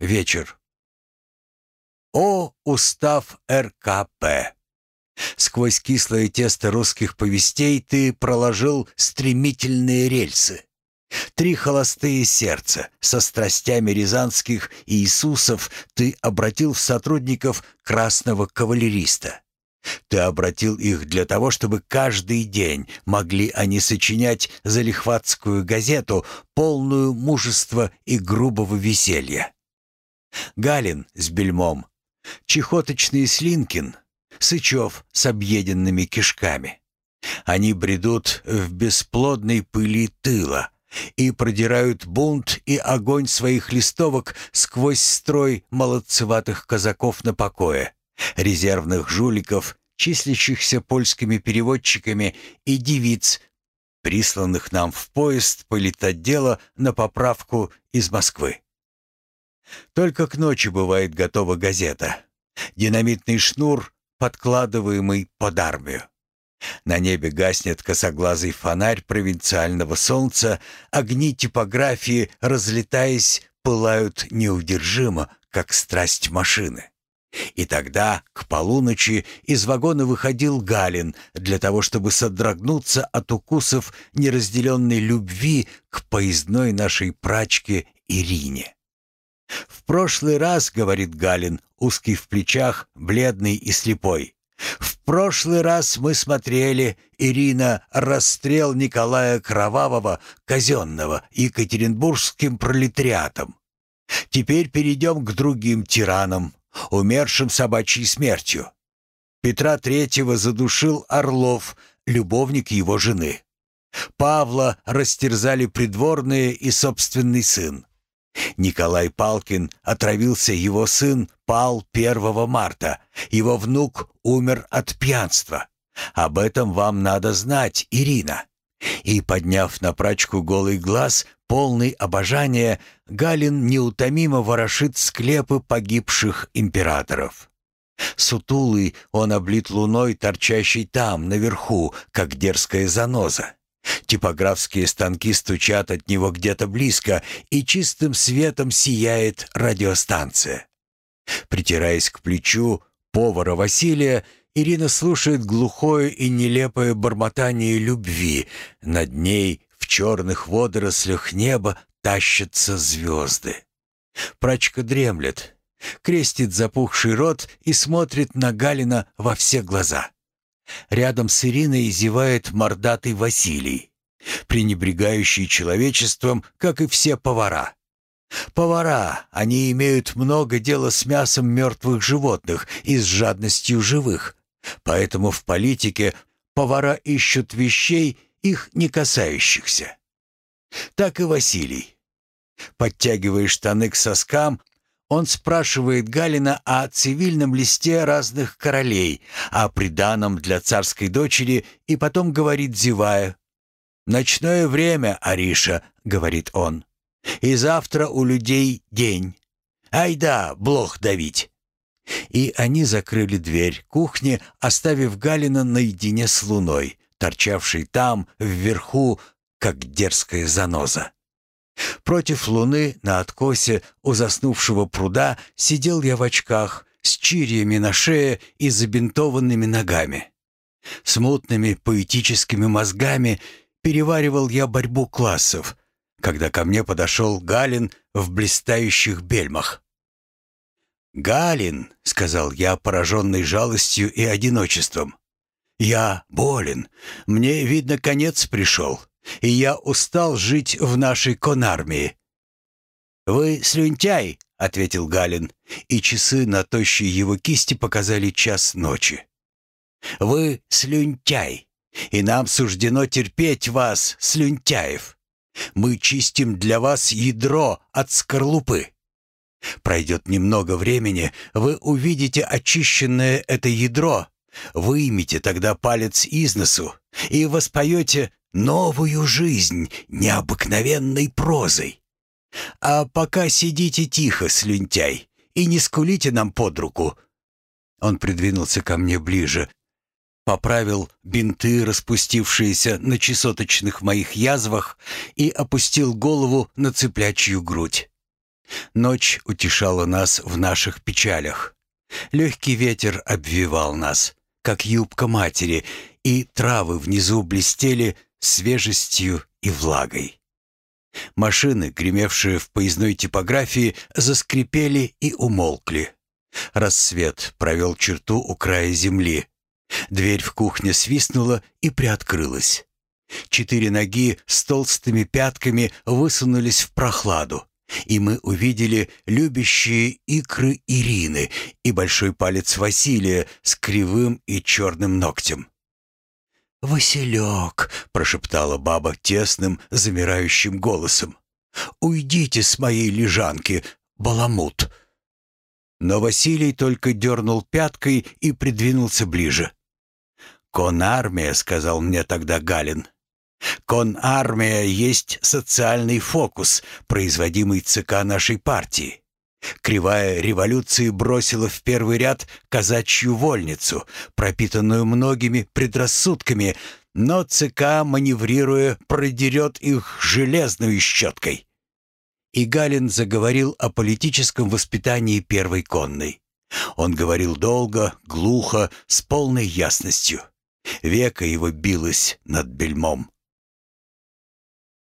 Вечер. О, устав РКП! Сквозь кислое тесто русских повестей ты проложил стремительные рельсы. Три холостые сердца со страстями рязанских Иисусов ты обратил в сотрудников красного кавалериста. Ты обратил их для того, чтобы каждый день могли они сочинять залихватскую газету, полную мужества и грубого веселья. Галин с бельмом, чехоточный Слинкин, Сычев с объеденными кишками. Они бредут в бесплодной пыли тыла и продирают бунт и огонь своих листовок сквозь строй молодцеватых казаков на покое, резервных жуликов, числящихся польскими переводчиками и девиц, присланных нам в поезд политотдела на поправку из Москвы. Только к ночи бывает готова газета. Динамитный шнур, подкладываемый под армию. На небе гаснет косоглазый фонарь провинциального солнца, огни типографии, разлетаясь, пылают неудержимо, как страсть машины. И тогда, к полуночи, из вагона выходил Галин для того, чтобы содрогнуться от укусов неразделенной любви к поездной нашей прачке Ирине. «В прошлый раз, — говорит Галин, узкий в плечах, бледный и слепой, — в прошлый раз мы смотрели, Ирина, расстрел Николая Кровавого, казенного, екатеринбургским пролетариатом. Теперь перейдем к другим тиранам, умершим собачьей смертью. Петра Третьего задушил Орлов, любовник его жены. Павла растерзали придворные и собственный сын. Николай Палкин отравился, его сын пал 1 марта, его внук умер от пьянства. Об этом вам надо знать, Ирина. И, подняв на прачку голый глаз, полный обожания, Галин неутомимо ворошит склепы погибших императоров. Сутулый он облит луной, торчащей там, наверху, как дерзкая заноза. Типографские станки стучат от него где-то близко, и чистым светом сияет радиостанция. Притираясь к плечу повара Василия, Ирина слушает глухое и нелепое бормотание любви. Над ней в черных водорослях неба тащатся звезды. Прачка дремлет, крестит запухший рот и смотрит на Галина во все глаза. Рядом с Ириной зевает мордатый Василий, пренебрегающий человечеством, как и все повара. Повара, они имеют много дела с мясом мертвых животных и с жадностью живых. Поэтому в политике повара ищут вещей, их не касающихся. Так и Василий. Подтягивая штаны к соскам, он спрашивает Галина о цивильном листе разных королей, о приданом для царской дочери, и потом говорит, зевая. «Ночное время, Ариша», — говорит он. «И завтра у людей день. Ай да, блох давить». И они закрыли дверь кухни, оставив Галина наедине с луной, торчавшей там, вверху, как дерзкая заноза. Против луны на откосе у заснувшего пруда сидел я в очках с чирьями на шее и забинтованными ногами. Смутными поэтическими мозгами переваривал я борьбу классов, когда ко мне подошел Галин в блистающих бельмах. «Галин», — сказал я, пораженный жалостью и одиночеством, — «я болен, мне, видно, конец пришел и я устал жить в нашей конармии». «Вы слюнтяй», — ответил Галин, и часы на тощей его кисти показали час ночи. «Вы слюнтяй, и нам суждено терпеть вас, слюнтяев. Мы чистим для вас ядро от скорлупы. Пройдет немного времени, вы увидите очищенное это ядро, выймите тогда палец из носу и воспоете новую жизнь необыкновенной прозой. А пока сидите тихо, слюнтяй, и не скулите нам под руку». Он придвинулся ко мне ближе, поправил бинты, распустившиеся на чесоточных моих язвах, и опустил голову на цыплячью грудь. Ночь утешала нас в наших печалях. Легкий ветер обвивал нас, как юбка матери, и травы внизу блестели свежестью и влагой. Машины, гремевшие в поездной типографии, заскрипели и умолкли. Рассвет провел черту у края земли. Дверь в кухне свистнула и приоткрылась. Четыре ноги с толстыми пятками высунулись в прохладу, и мы увидели любящие икры Ирины и большой палец Василия с кривым и черным ногтем. «Василек!» — прошептала баба тесным, замирающим голосом. «Уйдите с моей лежанки, баламут!» Но Василий только дернул пяткой и придвинулся ближе. «Конармия», — сказал мне тогда Галин. «Конармия есть социальный фокус, производимый ЦК нашей партии. Кривая революции бросила в первый ряд казачью вольницу, пропитанную многими предрассудками, но ЦК, маневрируя, продерет их железной щеткой. И Галин заговорил о политическом воспитании первой конной. Он говорил долго, глухо, с полной ясностью. Века его билось над бельмом.